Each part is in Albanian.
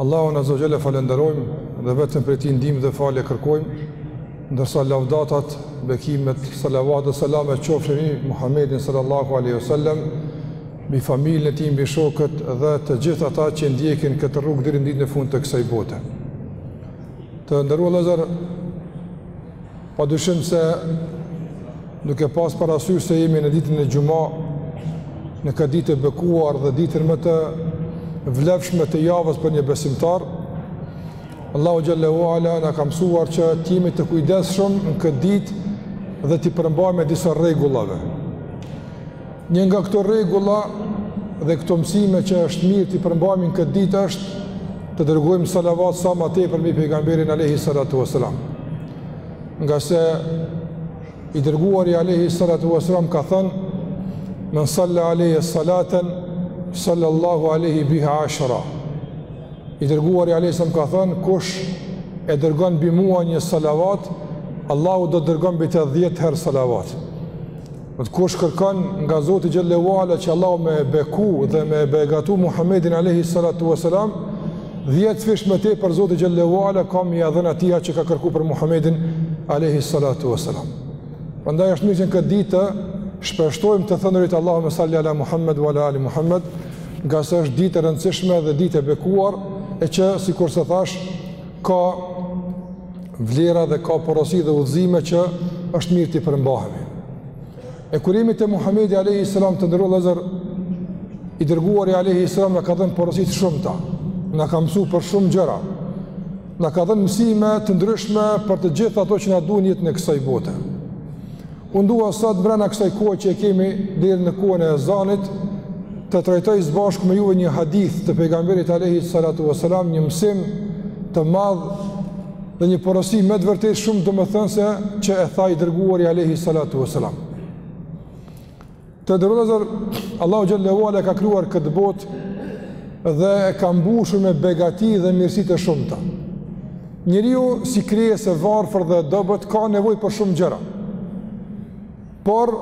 Allahun Azza wa Jalla e falënderojmë dhe vetëm prej Tij ndihmë dhe falje kërkojmë, ndërsa lavdatat, bekimet, salavatet dhe selamet qofshin mbi Muhammedin sallallahu alaihi wasallam, mbi familjen e tij, mbi shokët dhe të gjithë ata që ndjekin këtë rrugë deri në ditën e fundit të kësaj bote. Të nderuar vëllezër, Pa dyshim se duke pas parasysh se jemi në ditën e xhuma, në këtë ditë të bekuar dhe ditën më të vlefshme të javës për një besimtar, Allahu Xhelle ue Ala na ka mësuar që të jemi të kujdesshëm në këtë ditë dhe t'i përmbahemi disa rregullave. Një nga këto rregulla dhe këto mësime që është mirë t'i përmbahemi në këtë ditë është të dërgojmë salavat sa më tepër mbi pejgamberin alayhi salatu wasalam. Ngase i dërguari alayhi salatu wasalam ka thënë Men salla alayya salatan sallallahu alayhi biha ashra. I dërguari alayhi salam ka thënë kush e dërgon mbi mua një salavat, Allahu do të dërgon mbi të 10 herë salavat. Dhe kush kërkon nga Zoti xhelle ue ala që Allahu me e beku dhe me e begatu Muhammedin alayhi salatu wasalam, 10 fish më tepër Zoti xhelle ue ala ka me ia dhënë atij që ka kërkuar për Muhammedin alayhi salatu wasalam. Prandaj është mirë që në këtë ditë të shpeshtojmë të thënërit Allahumme salli ala Muhammed wa ala ali Muhammed, ngase është ditë e rëndësishme dhe ditë e bekuar, e që, sikurse thashë, Ka vlera dhe ka porosi dhe udhëzime që është mirë t'i përmbahemi. E kur jemi te Muhammedi a.s. të nderuar vëllezër, i dërguari a.s. na ka dhënë porosi të shumta, na ka mësu për shumë gjëra, na ka dhënë mësime të ndryshme për të gjitha ato që na duhen në jetën e kësaj bote. Unë dua sot mbrena kësaj kohe që e kemi deri në kohën e ezanit të trajtoj së bashku me juve një hadith të pejgamberit alayhi salatu wasalam, një mësim të madh dhe një porosi me të vërtetë shumë domethënëse që e tha i dërguari alayhi salatu wasalam. Të nderuar vëllezër, Allahu Xhelle ue Ala e ka krijuar këtë botë dhe e ka mbushur me begati dhe mirësi të shumta. Njeriu si krijesë e varfër dhe e dobët ka nevojë për shumë gjëra. Por,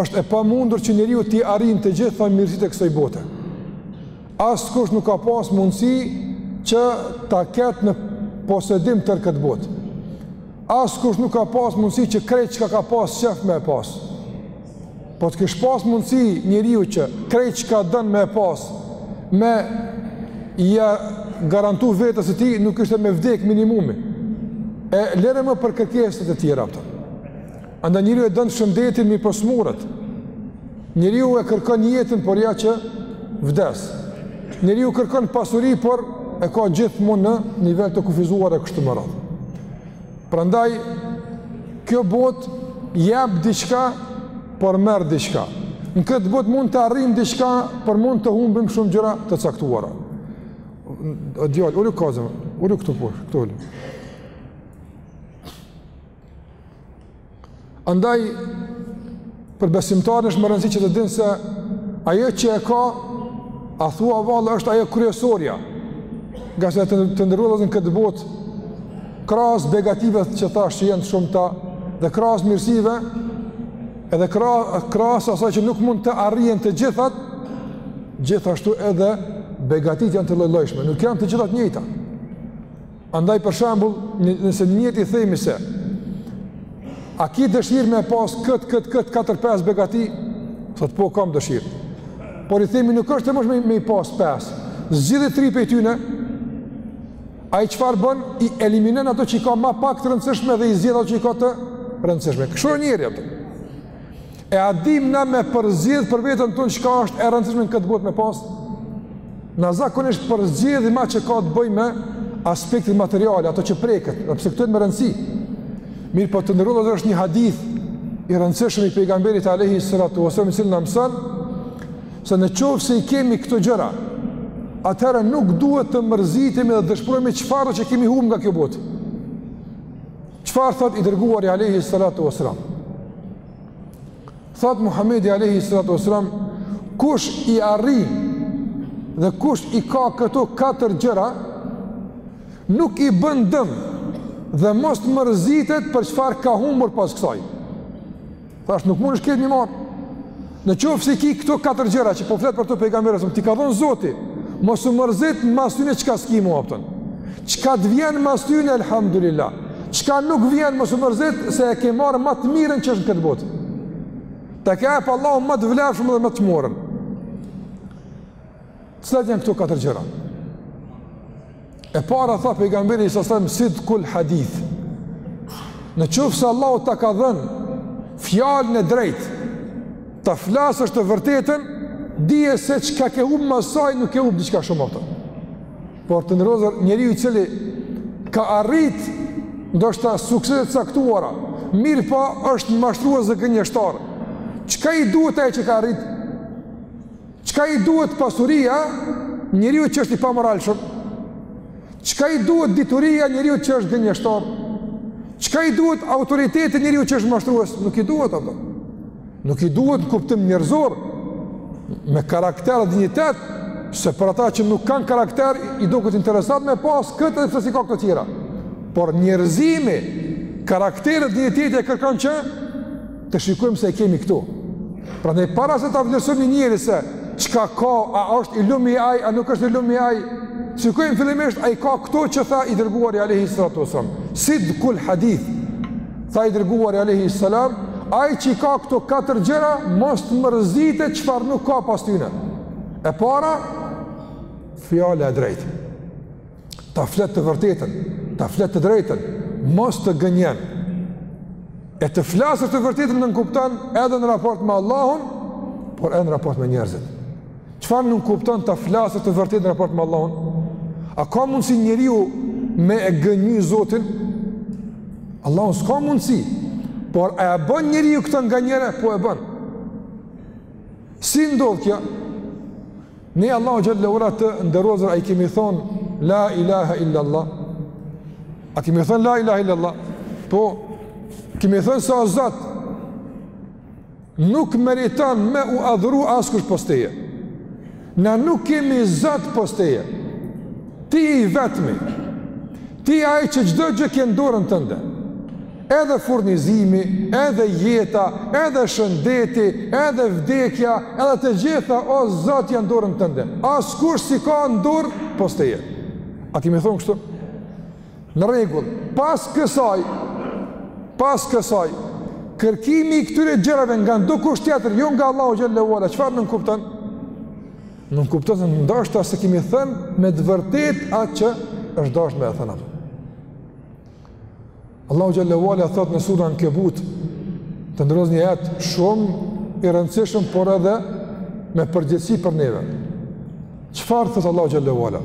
është e pamundur që njeriu t'i arrijë të gjitha mirësitë e kësaj bote. Askush nuk ka pas mundësi që ta ketë në posedim tërë këtë botë. Askush nuk ka pas mundësi që krejt çka ka pas qejf me pasë. Po të kish pas mundësi njeriu që krejt çka don me pas, me ia garantu vetes së tij, nuk ishte me vdek minimumi. E lere më për kërkesat e tjera ato. Andaj njeriu e don shëndetin mirëpo smuret. Njeriu e kërkon jetën por ja që vdes. Njeriu kërkon pasuri por e ka gjithmonë në nivel të kufizuar e kështu me radhë. Prandaj kjo botë jap diçka, por merr diçka. Në këtë botë mund të arrijmë diçka, por mund të humbim shumë gjëra të caktuara. O djalë, ulë kozën, ulë këtu poshtë, këtu ulë. Andaj, për besimtarin është me rëndësi që të dinë se ajo që e ka, a thua vallë është ajo kryesorja, ngase, të nderuar vëllezër, në këtë botë, krahas begative që thashë që janë të shumta, dhe krahas mirësive, edhe krahas asaj që nuk mund të arrihen të gjithat, gjithashtu edhe begatitë janë të llojllojshme, nuk janë të gjithat të njëjta. Andaj për shembull, nëse njërit i themi se a ki dëshirë me pas këtë, këtë, këtë, katër, pesë begati, thot po kam dëshirë. Por i themi nuk është e mundshme me i pas pesë. Zgjidhi tri prej tyne, ai çfarë bën, i eliminon ato që i ka ma pak të rëndësishme dhe i zgjedh ato që i ka të rëndësishme. Kështu e njeri ato. E a dim na me përzgjedh për veten tonë çka është e rëndësishme në këtë botë me pas? Na zakonisht përzgjedhim atë që ka të bëjë me aspektin material, ato që preket, dhe pse këto janë me rëndësi. Mirëpo, të nderuar, është një hadith i rëndësishëm i pejgamberit alayhi salatu wasallam i cili na mëson se në qoftë se i kemi këto gjëra, atëherë nuk duhet të mërzitemi dhe dëshpërohemi çfarëdo që kemi humb nga kjo botë. Çfarë thot i dërguari alayhi salatu wasalam? Thot Muhamedi alayhi salatu wasalam, kush i arrin dhe kush i ka këto katër gjëra, nuk i bën dëm dhe mos të mërzitet për çfarë ka humbur pas kësaj. Thash nuk mund t'i kesh të tëna me i marrë. Në qoftë se i ki këto katër gjëra që po flet për to pejgamberi sa t'i ka dhon Zoti, mos u mërzit mas tyne çka s'ki me u afton. Çka të vjen mas tyne alhamdulillah. Çka nuk vjen mos u mërzit se e ke marrë ma të mirën që është në këtë botë. Ta ka jap Allahu ma të vlefshmen edhe ma të mirën. Cilat janë këto katër gjëra? E para tha pejgamberi sa sa sidkul hadith. Në qoftë se Allahu ta ka dhënë fjalën e drejtë, ta flasësh të vërtetën, dije se çka ke humb mas saj nuk ke humb diçka shumë ato Por të nderuar njeriu i cili ka arrit ndoshta suksese t'caktuara, mirëpo është mashtrues dhe gënjeshtar. Çka i duhet ajo që ka arrit? Çka i duhet pasuria njeriut që është i pamoralshëm? Çka i duhet dituria njeriut që është gënjështar? Qëka i duhet autoriteti njeriut që është mashtrues? Nuk i duhet ato. Nuk i duhet në kuptim njerëzor, me karakter dhe dinjitet, se për ata që nuk kanë karakter, i duket interesant me pas këtë edhe pse s'i ka këto tjerat. Por njerëzimi, karakteri, dinjiteti e kërkon që të shikojmë se i kemi këto. Prandaj para se ta vlerësojmë një njeri se çka ka, a është i lumi ai, a nuk është i lumi ai, shikojmë fillimisht a i ka këto që tha i dërguari alejhi salatu ve selam. Sidkul hadith, Tha i dërguari alejhi salam, ai që i ka këto katër gjëra mos të mërzitet çfarë nuk ka pas tyne. E para, fjala e drejtë. Ta flet të vërtetën, ta flet të drejtën, mos të gënjen. E të flasësh të vërtetën nënkupton edhe në raport me Allahun, por edhe në raport me njerëzit. Çfarë nënkupton ta flasësh të vërtetën në raport me Allahun? A ka mundsi njeriu me e gënjy Zotin, Allahun? S'ka mundsi. Por a e bën njeriu këtë nganjëherë? Po e bën. Si ndodh kjo? Ne Allahut xhele ve ala, të nderuar, a i kemi thon la ilaha illa allah. A kemi thon la ilaha illa allah? Po kemi thon se o Zot Nuk meriton me u adhuru askush pos teje. Na nuk kemi zot pos teje. Ti je i vetmi. Ti ai që çdo gjë ke në dorën tënde. Edhe furnizimi, edhe jeta, edhe shëndeti, edhe vdekja, edhe të gjitha o Zot janë në dorën tënde. Askush s'i ka në dorë pos teje. A kemi thon kështu? Në rregull, pas kësaj, pas kësaj, kërkimi i këtyre gjërave nga ndokush tjetër, jo nga Allahu xhele ve ala, çfarë nënkupton? Nënkupton se ndoshta s'e kemi thënë me të vërtet atë që është dashtë me thënë. Allahu xhele ve ala thotë në surën Ankebut, të nderuar, një ajet shumë i rëndësishëm, por edhe me përgjegjësi për neve. Çfarë thotë Allahu xhele ve ala?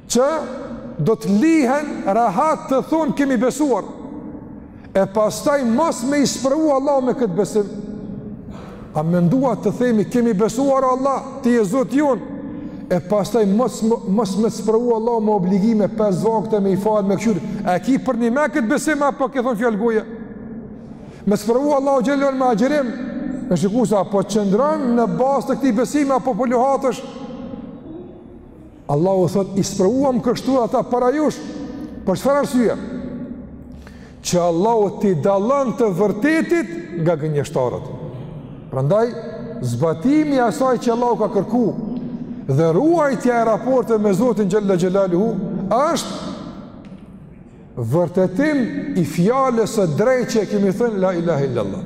Që do të lihen rehat të thonë kemi besuar, e pastaj mos me i sprovu Allahu me këtë besim. A mendon të themi kemi besuar Allah, ti je Zoti jonë, e pastaj mos, mos me të sprovu Allahu me obligime, pesë vakte me i falë, me këqyrë a e ki përnime këtë besim, apo ke thonë fjalë goje. Me t'sprovu Allahu xhele ve ala me agjerim, me shiku se a po qëndron në bazë të këtij besimi, apo po luhatesh, Allahu thotë, i sprovuam kështu dhe ata para jush, për çfarë arsye? Që Allahu t'i dallon të vërtetit nga gënjeshtarët. Prandaj, zbatimi asaj që Allahu ka kërku dhe ruajtja e raporteve me Zotin Xhelle Xhelaluhu, është Vërtetim i fjalës së drejtë që kemi thënë la ilaha illallah.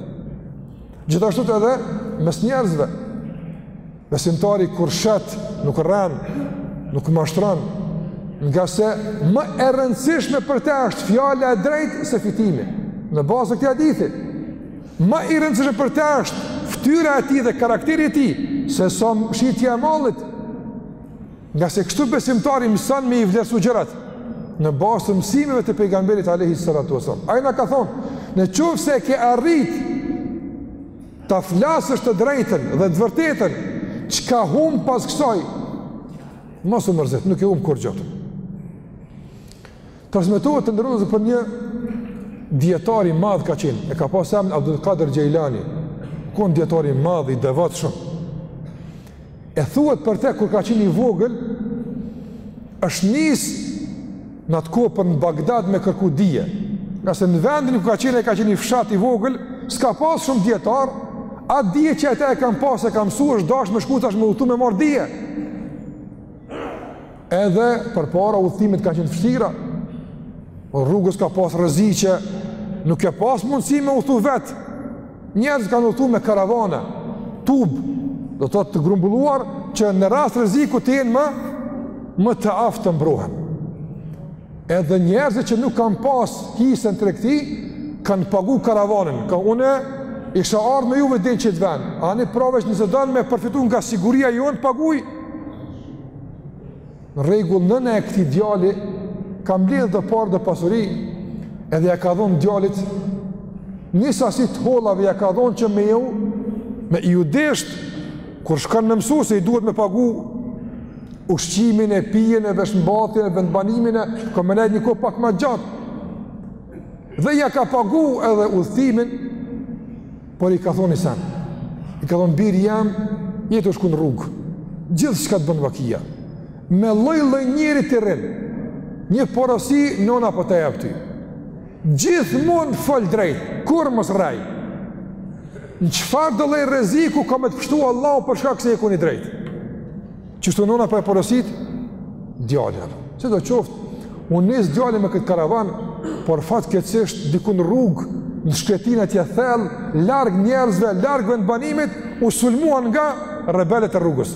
Gjithashtu edhe mes njerëzve. Besimtari kur shet, nuk rren, nuk mashtron, ngase më e rëndësishme për të është fjala e drejtë se fitimi. Në bazë të këtij hadithi, më e rëndësishme për të është fytyra e tij dhe karakteri i tij sesa shitja e mallit. Ngase kështu besimtari mëson me i vlerësu gjërat, në bazë të mësimeve të pejgamberit alejhi salatu ve selam. Ai na ka thonë, në qoftë se ke arrit ta flasësh të drejtën dhe të vërtetën, çka humb pas kësaj, mos u mërzit, nuk ke humb kurrgjo. Transmetohet të nderuar për një dijetar, i madh ka qenë, e ka pas emrin Abdul Kader Gejlani, konë dijetar i madh, i devotshëm. E thuhet për te, kur ka qenë i vogël, është nisë në atë kohë për në Bagdad me kërku dije. Ngase në vendin ku ka qenë, e ka qenë i fshat i vogël, s'ka pas shumë dijetarë, atë dije që ata e kan pas e ka msu është dashtë me shku tash me udhtu me marrë dije. Edhe përpara udhëtimet kanë qenë t'vështira, po rrugës ka pas rreziqe, nuk ke pas mundësi me udhëtu vetë, njerëzit kanë udhëtu me karavane, tub, do të thotë të grumbulluar, që në rast rreziku të jenë më, më të aftë të mbrohen. Edhe njerëzit që nuk kanë pas hise n'tregti, kanë pagu karavanin, ka unë isha ardhë me juve deri n'qat ven, ani pra veç nëse don me përfitu nga siguria jonë, paguj. Në rregull nëna e këtij djali, ka mbledhë do pare do pasuri, edhe ia ka dhonë djalit, një sasi t'hollave ia ka dhonë që me iu, me iu dashtë, Kur shkon me mësu se i duhet me pagu ushqimin e pijen e veshmbathjen e vendbanimin e ka me nejt një kohë pak ma gjatë. Dhe ia ka pagu edhe udhëtimin, por i ka thonë i sen. I ka thonë biri jem, je tu shku në rrugë. Gjithçka të bënë vakia. Me lloj-lloj njeri ti rrin. Një porosi nëna po ta jep ty. Gjithmonë fol drejt, kurrë mos rrej. Në çfarëdo lloj rreziku ka me të pështu Allahu për shkak se je kon i drejtë. Qështu nona po e porosit djalin apo. Sido qoftë, u nis djali me këtë karavan, por fatkeqësisht dikun rrugë, në shkretinë atje thellë, larg njerëzve, larg vendbanimit, u sulmuan nga rebelët e rrugës.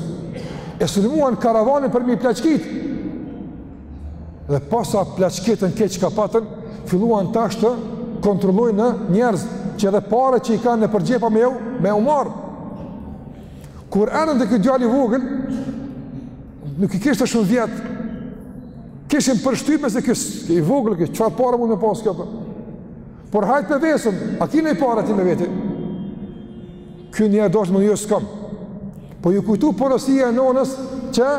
E sulmuan karavanin për me i plaçkit. Dhe pasi plaçkitën krejt çka patën, filluan tash të kontrollojnë njerëz që edhe pare që i kanë nëpër xhepa me u, me u marrë. Kur erdhën te ky djali i vogël, nuk i kishte shumë vjet, kishin përshtypjen se ky është i vogël, ky çfarë pare mund me pasë ky apo. Por hajt me vesëm, a ki naj pare ti me veti? Ky njëherë desht me thonë jo s'kam. Po iu kujtu porosia e nonës që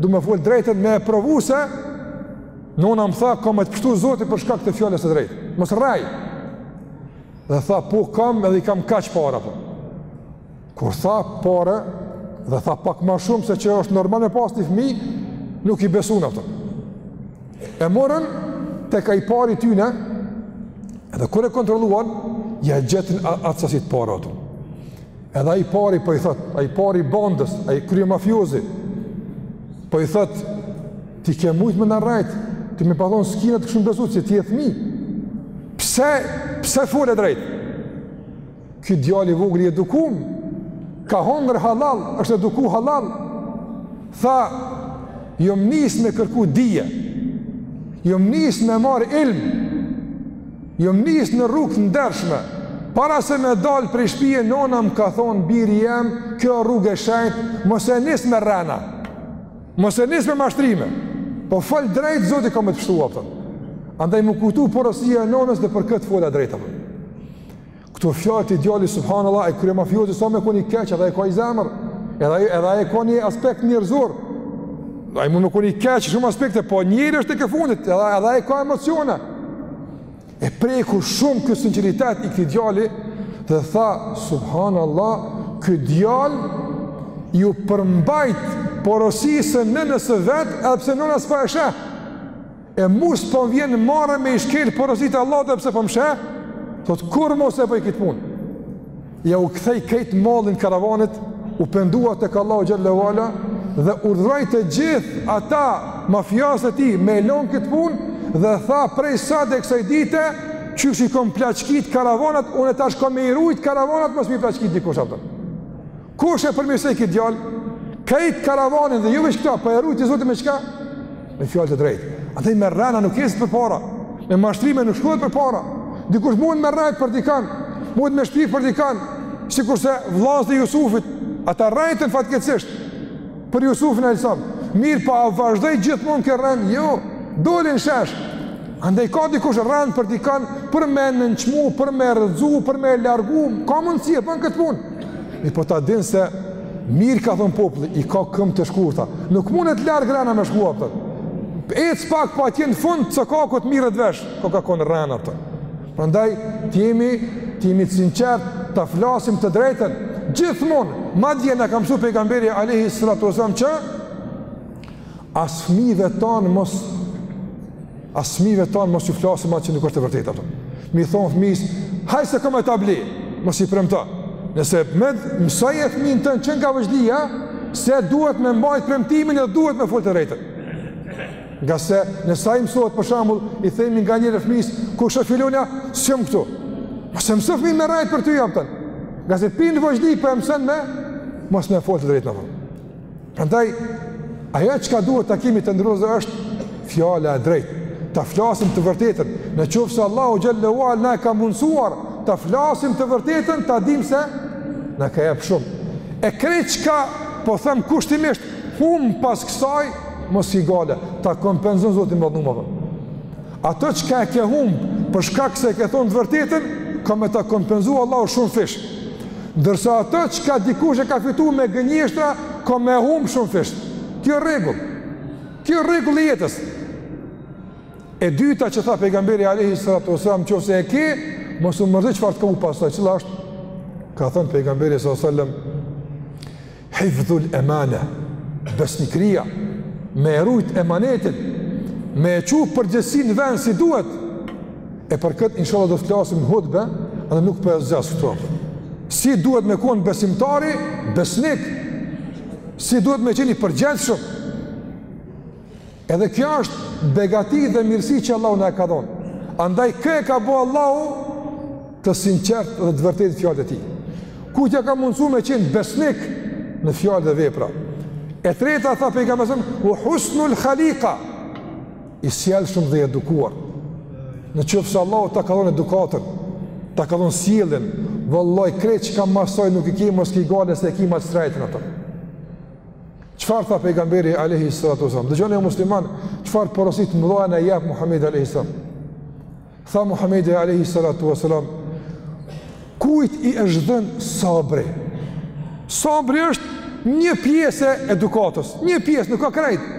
du me fol të drejtën me e provu se nona më tha ka me të pështu Zoti për shkak të fjalës së drejtë. Mos rrej! Dhe tha po kam edhe i kam kaq pare apo. Kur tha pare dhe tha pak ma shumë se që është normal me pas një fmi, nuk i besun, apëton. E morën tek ai i pari i tyne, edhe kur e kontrolluan, ia gjetën atë sasi pare ato. Edhe ai i pari po i thotë, ai i pari i bandës, ai kryemafiozi, po i thotë, ti ke mujtë me na rrejtë, ti me pas thon s'ki, na t'kishum besu, që ti je fmi. Pse, pse fole drejt? Ky djali i vogël i edukum, ka hongër hallall, është eduku hallall, tha, jom nisë me kërku dije, jom nisë me marrë ilm, jom nisë në rrugë të ndershme, para se me dalë prej shpije, nona më ka thonë, biri jem, kjo rrugë e shenjtë, mos e nis me rrena, mos e nis me mashtrime, po fol drejt, Zoti ka me të pështu, apëton. Andaj m'u kujtu porosia e nonës dhe për këtë fola drejt, apëton. Këto fjalë të djalit subhanallahu e kryemafiozi sa me kon i keq edhe ai ka ni zemër. Edhe ai edhe ai ka një aspekt njerëzor. Ai mund me kon i keq n'shumë aspekte, po njeri është tek fundit, edhe edhe ai ka emocione. E preku shumë ky sinqeritet i këtij djali dhe tha subhanallahu ky djalë iu përmbajt porosisë nënës së vet, edhe pse nëna s'po e sheh. E mu s'po më vjen marre me i shkel porositë e Allahut edhe pse po më sheh, thotë kurrë mo s'e bëj këtë punë. Jau kthej krejt mallin karavanit, u pendua tek Allahu xhel-le ve ala dhe urdhëroi të gjithë ata mafiashët e tij me e lon këtë punë dhe tha prej sot e kësaj dite qysh i kom plaçkit karavanat, unë tash kam me i rujt karavanat mos me i plaçkit dikush apëton. Kush e përmirësoi kët djalë? Këtë karavanin dhe jo veç këta, po e rujti Zoti me çka? Me fjalë të drejtë. Andaj me rrena nuk ecë përpara. Me mashtrime nuk shkohet përpara. Dikush mund me rrejt për dikan, mund me shpik për dikan, sikurse vëllazët e Jusufit, ata rrejtën fatkeqësisht për Jusufin alejhi selam. Mirëpo a vazhdoi gjithmonë kjo rrenë? Jo. Doli n'shesh. Andaj kur dikush rren për dikan, për me nënçmu, për me rrëzu, për me largu, ka mundësi e bën kët punë. Mirëpo ta dinë se mirë ka thon populli, i ka këmbët e shkurta. Nuk mundet larg rrena me shku, kupton. Ec pak po atje n'fund si kakut merret vesh, kjo ka kon rrena, kupton. Prandaj të jemi të jemi të sinqert, ta flasim të drejtën gjithmonë. Madje na ka mësuar pejgamberi alayhi salatu wasallam që As fëmijëve tanë mos as fëmijëve tanë mos ju flasim atë që nuk është e vërtetë, kupton. Me i thon fëmijës, haj se kam me ta ble, mos i premto. Nëse mun, mësoje fëmijën tën që nga voglia, se duhet me mbajt premtimin dhe duhet me fol të drejtën. Ngase nëse ai mësohet për shembull, i themi nganjëherë fëmijës, kush o, filani, s'jam këtu. Mos e mëso fëmijën me rrejt për ty, a kupton. Ngase prej n'vogli po e mëson me mos me fol të drejtën. Prandaj ajo çka duhet ta kemi të nderuar është fjala e drejtë. Ta flasim të vërtetën. Në qoftë se Allahu xhallahu ala na e ka mundësuar ta flasim të vërtetën, ta dimë se na ka jap shumë. E krejt çka po them kushtimisht hum pas kësaj mos ki gajle, ta kompenzon Zoti me dhjet numra. Atë çka e ke humb për shkak se e ke thonë të vërtetën, ka me ta kompenzuar Allahu shumë fish. Ndërsa atë çka dikush e ka fituar me gënjeshtra, ka me e humb shumë fish. Kjo rregull. Kjo rregull e jetës. E dyta që tha pejgamberi alayhi salatu wasallam, qoftë se e ke, mos u mërzit çfarë të kalon pastaj, cila është ka thënë pejgamberi sallallahu alajhi wasallam Hifdhul emane, besnikria, me e rujt emanetin, me e çu përgjegjësinë në vend si duhet, e për këtë inshallah do të flasim në hutbe, edhe nuk po e zgjas këto. Si duhet me konë besimtari, besnik, si duhet me qenë i përgjegjshëm, Edhe kjo është begati dhe mirësi që Allahu na e ka dhënë. Andaj kë e ka bo Allahu të sinqert dhe të vërtet fjalët e tij. Kujt ia ka mundësu me qenë besnik në fjalë dhe vepra. E treta, tha Pejgamberi alejhi selam, ue husnul khalika, i sjellshëm dhe i edukuar. Në qoftë se Allah ta ka dhonë edukatën, ta ka dhonë sjelljen, vallahi, krejt çka mas saj nuk e ke, mos ki gajle, se e ke ma të shtrejtën atë. Çfarë tha pejgamberi alayhi salatu wasallam? Dëgjoni o musliman, çfarë porosi të mëdhaja na jep Muhamedi alayhi salam. Tha Muhamedi alayhi salatu wasallam, kujt i është dhënë sabri? Sabri është një pjesë e edukatës, një pjesë nuk ka krejt.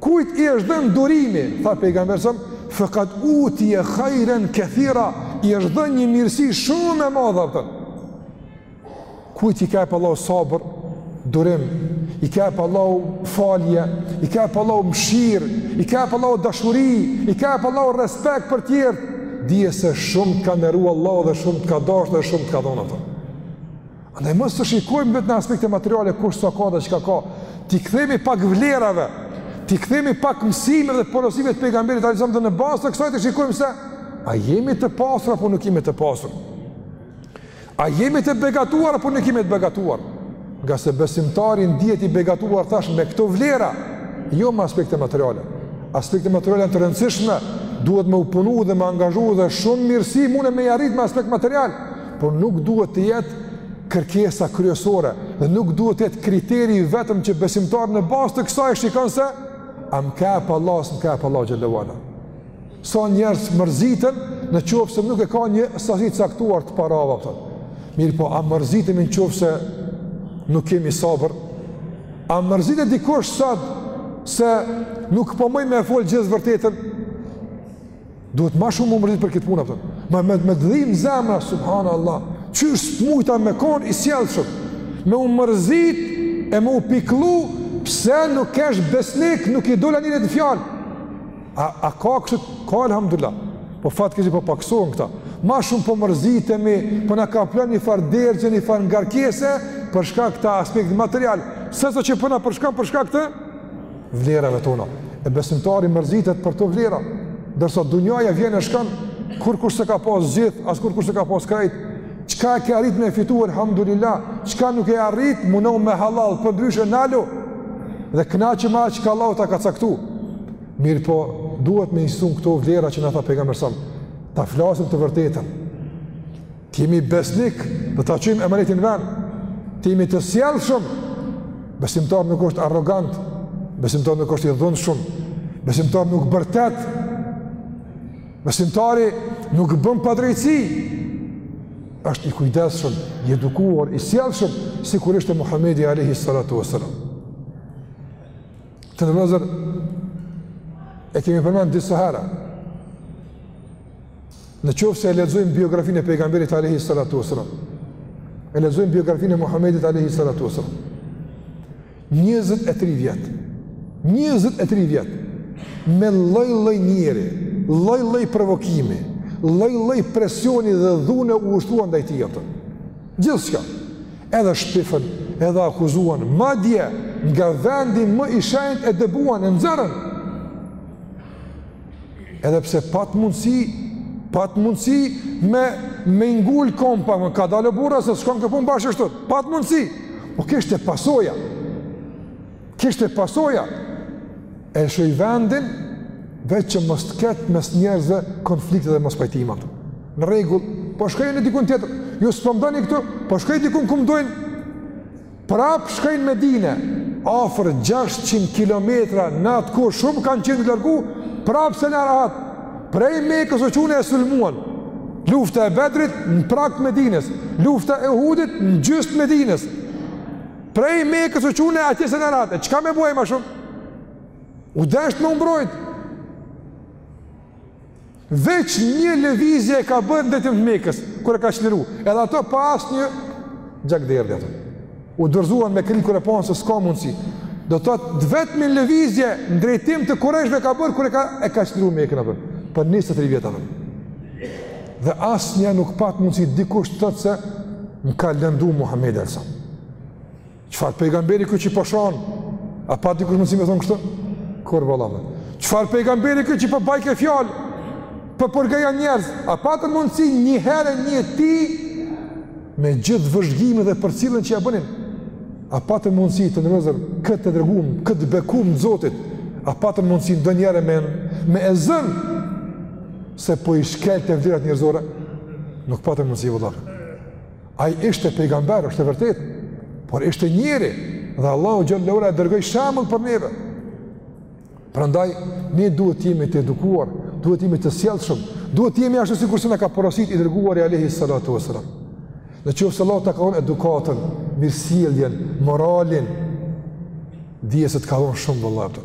Kujt i është dhënë durimi? Tha pejgamberi sa, "Faqad utiya khayran kathira", i është dhënë një mirësi shumë e madhe kupton. Kujt i ka jep Allahu sabër, durim, i ka jep Allahu falje, i ka jep Allahu mshirë, i ka jep Allahu dashuri, i ka jep Allahu respekt për tjerët, dije se shumë të ka nderu Allahu dhe shumë të ka dashtë dhe shumë të ka dhonë ato. Andaj mos të shikojmë vetëm në aspekte materiale kush sa ka dhe çka ka. T'i kthemi pak vlerave, t'i kthemi pak mësimeve dhe porosive të pejgamberit alayhis salam dhe në bazë të kësaj të shikojmë se a jemi të pasur apo nuk jemi të pasur. A jemi të begatuar apo nuk jemi të begatuar? Ngase besimtari ndihet i begatuar thashë me këto vlera, jo me aspekte materiale. Aspekte materiale janë të rëndësishme, duhet me u punu dhe me u angazhu dhe shumë mirësi munesh me i arrit me aspekt material, por nuk duhet të jetë kërkesa kryesore dhe nuk duhet të jetë kriteri i vetëm që besimtari në bazë të kësaj shikon se a më ka jep Allah, s'më ka jep Allah xhelle wa ala. Sa njerëz mërziten në qoftë se nuk e ka një sasi të caktuar të parave, kupton. Mirëpo, a mërzitemi në qoftë se nuk kemi sabër? A mërzitet dikush sa se nuk po muj me e fol gjith të vërtetën? Duhet ma shumë me u mërzit për këtë punë, kupton. Me m'dhimë zemra subhanallah. Qysh s'mujta me kon i sjellshëm. Me u mërzit e me u pikllu pse nuk kesh besnik, nuk i dola njerit në fjalë. A, a ka kësi, ka alhamdulillah, po fatkeqësisht po paksohen këta. Ma shumë po mërzitemi, po na kaplon një farë brenge, një farë ngarkese, për shkak të aspektit material, se sa që po na, për shka, për shkak të vlerave tona. E besimtari mërzitet për këto vlera, ndërsa dunjaja vjen e shkon, kurrkush s'e ka pas gjith, as kurrkush s'e ka pas krejt, Çka e ke arrit me fitu, elhamdulillah, çka nuk ke arrit, munohu me hallall, përndryshe nalu, dhe kënaqu me aq qka Allahu ta ka caktu. Mirëpo, duhet me i jetsu këto vlera që na tha pejgamberi a.s., ta flasim të vërtetën, të jemi besnik dhe ta çojmë emanetin n'ven, të jemi të sjellshëm, besimtari nuk është arrogant, besimtari nuk është i dhunshëm, besimtari nuk bërtet, Besimtari nuk bën padrejtësi. Është i kujdesshëm, i edukuar, i sjellshëm sikur ishte Muhamedi alayhi salatu wasalam. Vëllezër e kemi përmend disa hera. Në qoftë se e lexojmë biografinë e pejgamberit alayhi salatu wasalam. E lexojmë biografinë e Muhamedit alayhi salatu wasalam. Njëzet e tri vjet. Njëzet e tri vjet. Me lloj lloj njeri, lloj lloj provokimi, lloj lloj presioni dhe dhune u ushtrua ndaj tij atë. Gjithçka. Edhe shpifën, edhe akuzuan, madje nga vendi më i shenjtë e dëbuan e nxorën. Edhe pse pat mundësi, pat mundësi me me ngul kombë, me ka dalë burra se s'kom ke punë bash ashtu. Pat mundësi. Po kishte pasoja. Kishte pasoja. E lshoi vendin veç që mos të ketë mes njerëzve konflikte dhe mospajtime aty. Në rregull, po shkoj unë dikun tjetër. Ju s'po m'doni këtu, po shkoj dikun ku m'dojnë. Prapë shkon n'Medine, afër 600 kilometra në atë kohë, shumë kanë qenë të largu, prapë s'e lanë rahat, prej Mekës u çunë e sulmuan, lufta e Bedrit në prag t'Medinës, lufta e Uhudit në gjys të Medinës, prej Mekës u çunë e atje s'e lanë rahat, e çka me bo ma shumë? U desht me u mbrojtë, Veç një lëvizje e ka bërë n'drejtim të Mekës, kur e ka çliru, edhe ato pa asnjë gjakderdhje. U dorëzuan me kry kur e panë se s'ka mundësi. Do të thotë t'vetmen lëvizje n'drejtim të kurejshve e ka bërë kur e ka, e ka çliru Mekën, për, për njëzet e tri vjet. Dhe asnjë nuk pat mundësi dikush të thotë se më ka lëndu Muhammedi alejhi selam. Çfarë pejgamberi ky që po shan? A pat dikush mundësi me thonë kështu? Kurrë vallahi. Çfarë pejgamberi ky që po bajke fjalë? Po përgojan njerëz. A patën mundësi një herë një ti me gjithë vëzhgimin dhe përcjelljen që ia bënin? A patën mundësi të nderuar këtë të dërgum, këtë bekum të Zotit? A patën mundësi ndonjëherë me, me e zënë se po i shkel vlerat njerëzore? Nuk patën mundësi vëlla. Ai ishte pejgamber, është e vërtetë, por ishte njeri dhe Allahu xhelle ue ala e dërgoi shembull për neve. Prandaj ne duhet të jemi të edukuar, duhet të jemi të sjellshëm, duhet të jemi ashtu sikur se na ka porositur i dërguari alayhi salatu wasalam. Në qoftë se Allahu ta ka dhënë edukatën, mirësjelljen, moralin, dije se të ka dhënë shumë vëllai.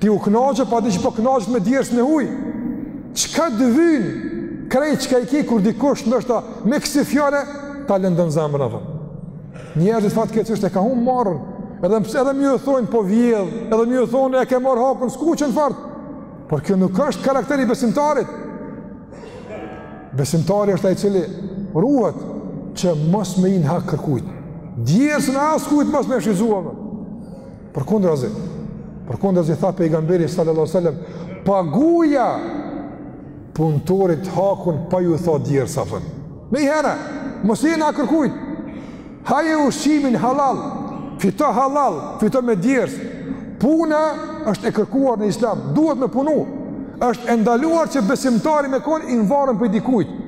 Ti u kënaqe po ti që po kënaqesh me djersën e huaj. Çka të vyn? Krejt çka i ke kur dikush ndoshta me kësi fjalë ta lëndon zemrën ave. Njerëzit fatkeqësisht e kanë humb marrën. Edhe pse edhe me ju thonë po vjedh, edhe me ju thonë e ke marr hakën s'kuqen fort. Por kjo nuk është karakter i besimtarit. Besimtari është ai i cili ruhet që mos me i hi n'hak kërkujt. Djersën e askujt mos me e shfrytëzu. Përkundrazi, përkundrazi tha pejgamberi sallallahu alajhi wasallam, paguja punëtorit hakun pa ju tha djersa, a kupton. Menjëherë, mos ja nal kërkujt, haje ushqimin halal, fito halal, fito me djersë, puna është e kërkuar në islam, duhet me punu, është e ndaluar që besimtari me konë i mvarun prej dikujt.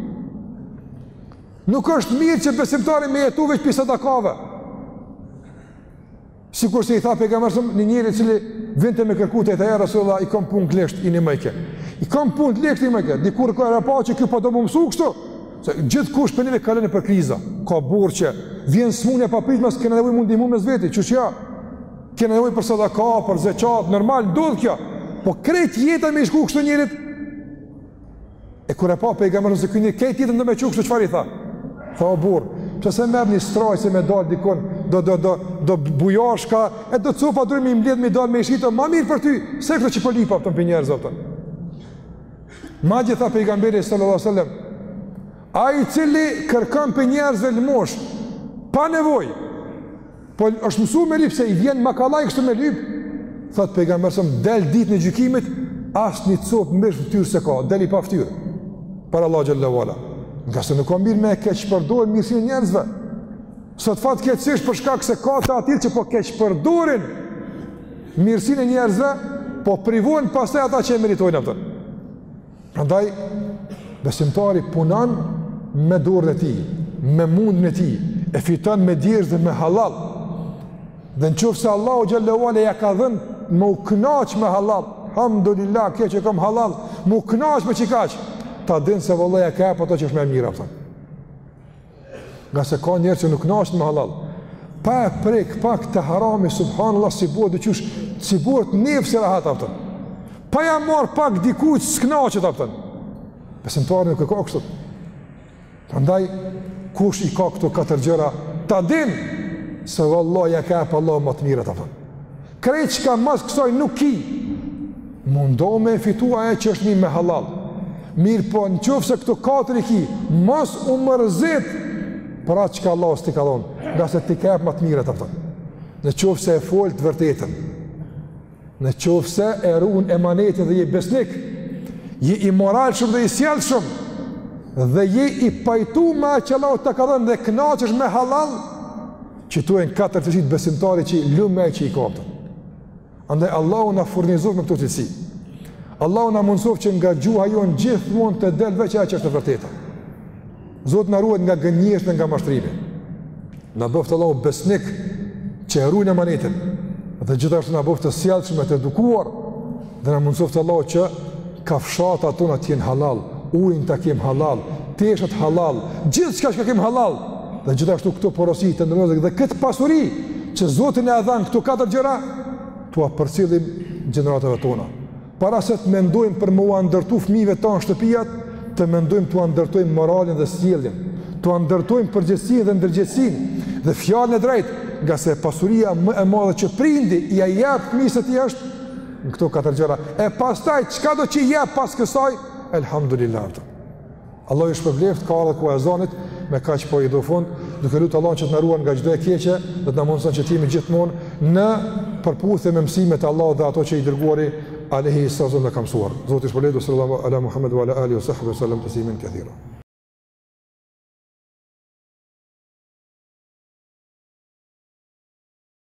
Nuk është mirë që besimtari me jetu veç prej sadakave. Sikur se i tha pejgamberi sa një njeri i cili vinte me kërku te ai, tha ja Resulullah i kam punët ligsht, i nimojke. I kam punët ligsht, i nimojke. Dikur kur e pa që ky po do m'u mësu kështu. Se gjithkush prej neve kalon nëpër kriza. Ka burrë që vjen smunja papritmas, kena nevojë me u ndihmu mes veti, çu çja. Kena nevojë për sadaka, për zeqat, normal ndodh kjo. Po krejt jeta me i shku kështu njerit. E kur e pa pejgamberi se ky krejt jetën do me çu kështu çfarë i tha? Tha o burr, pse s'e merr një strajcë me dal dikun, do do do do bujashka, e do copa druni me i mbledh me dal me i shit, o ma mirë për ty, se këto që po lyp, a kupton, prej njerëzve, a kupton. Madje tha pejgamberi sallallahu alajhi wasallam, ai i cili kërkon prej njerëzve lëmosh pa nevojë, Po është mësu me lyp se i vjen ma kollaj kështu me lyp. Thot pejgamberi sa del ditën e gjykimit, as një copë mish n'fytyrë s'e ka, del i pa fytyrë. Para Allahut xhele ve ala. Ngase nuk a mirë me e keqpërdor mirësinë e njerëzve. Sot fatkeqësisht për shkak se ka të atillë që po keqpërdorin mirësinë e njerëzve, po privojnë pastaj ata që e meritojnë, a kupton. Prandaj besimtari punon me dorën e tij, me mundin e tij, e fiton me djersë dhe me halal. Dhe në qoftë se Allahu xhele ve ala ja ka dhënë me u knaqë me halal, hamdulillah, kjo që kam halal, me u knaqë me qikaq, ta dinë se vallahi ja ka jep atë që është më e mira, a kupton. Ngase ka njeri që nuk knaqet me halal. Pa e prek pak te harami, subhanallah, s'i bohet, qysh, s'i bohet nefsi rahat, a kupton. Pa ja marrë pak dikujt s'knaqet, a kupton. Besimtari nuk e ka kështu. Prandaj, kush i ka këto katër gjëra, ta din se vallahi ja ka jep Allahu ma të mirat, a kupton. Krejt çka mas kësaj nuk ki, mundohu me e fitu ajo që është një me halal. Mirëpo në qoftë se këto katër i ki, mos u mërzit për atë çka Allahu s't'i ka dhonë, ngase t'i ka jep ma të mirat, a kupton. Në qoftë se e fol të vërtetën, në qoftë se e run emanetin dhe je besnik, je i moralshëm dhe i sjellshëm, dhe je i pajtu me atë që Allahu ta ka dhonë dhe knaqesh me halal, Qëto janë katër të besimtarit që lum ai që i ka këto. Andaj Allahu na furnizoftë me këto cilësi. Allahu na mundësoftë që nga gjuha jonë gjithmonë të delë veç ajo që është e vërteta. Zoti na ruajt nga gënjeshtra dhe nga mashtrimi. Na bëftë Allahu besnik që e rujnë emanetin dhe gjithashtu na bëftë të sjellshëm të edukuar Dhe na mundësoftë Allahu që kafshatat tona të jenë halal, ujin ta kemi halal, teshat halal, gjithçka çka kemi halal, dhe gjithashtu këto porosi të ndërnozek dhe këtë pasuri që Zoti na e dhan këto katër gjëra, t'ua përcjellim gjeneratëve tona. Para se të mendojmë për me ua ndërtu fmive tanë shtëpiat, të mendojmë t'ua ndërtojmë moralin dhe sjelljen, t'ua ndërtojmë përgjegjësinë dhe ndërgjegjësinë dhe fjalën e drejtë, ngase pasuria më e madhe që prindi ia jep fmisë së tij është, në këto katër gjëra. E pastaj çka do që jep pas kësaj? Elhamdulillah. Allah ju shpërbleftë ka edhe ku e zonit me kaq po i jap fund, duke lutur Allahun që të na ruan nga çdo e keqe, dhe të na mundson që të jemi gjithmonë në përputhje me mësimet e Allahut dhe ato që i dërguari alejhi salatu na ka mësuar. Zoti shpërbleftë sallallahu ala Muhammed wa ala alihi wa sahbihi sallam taslimin katira.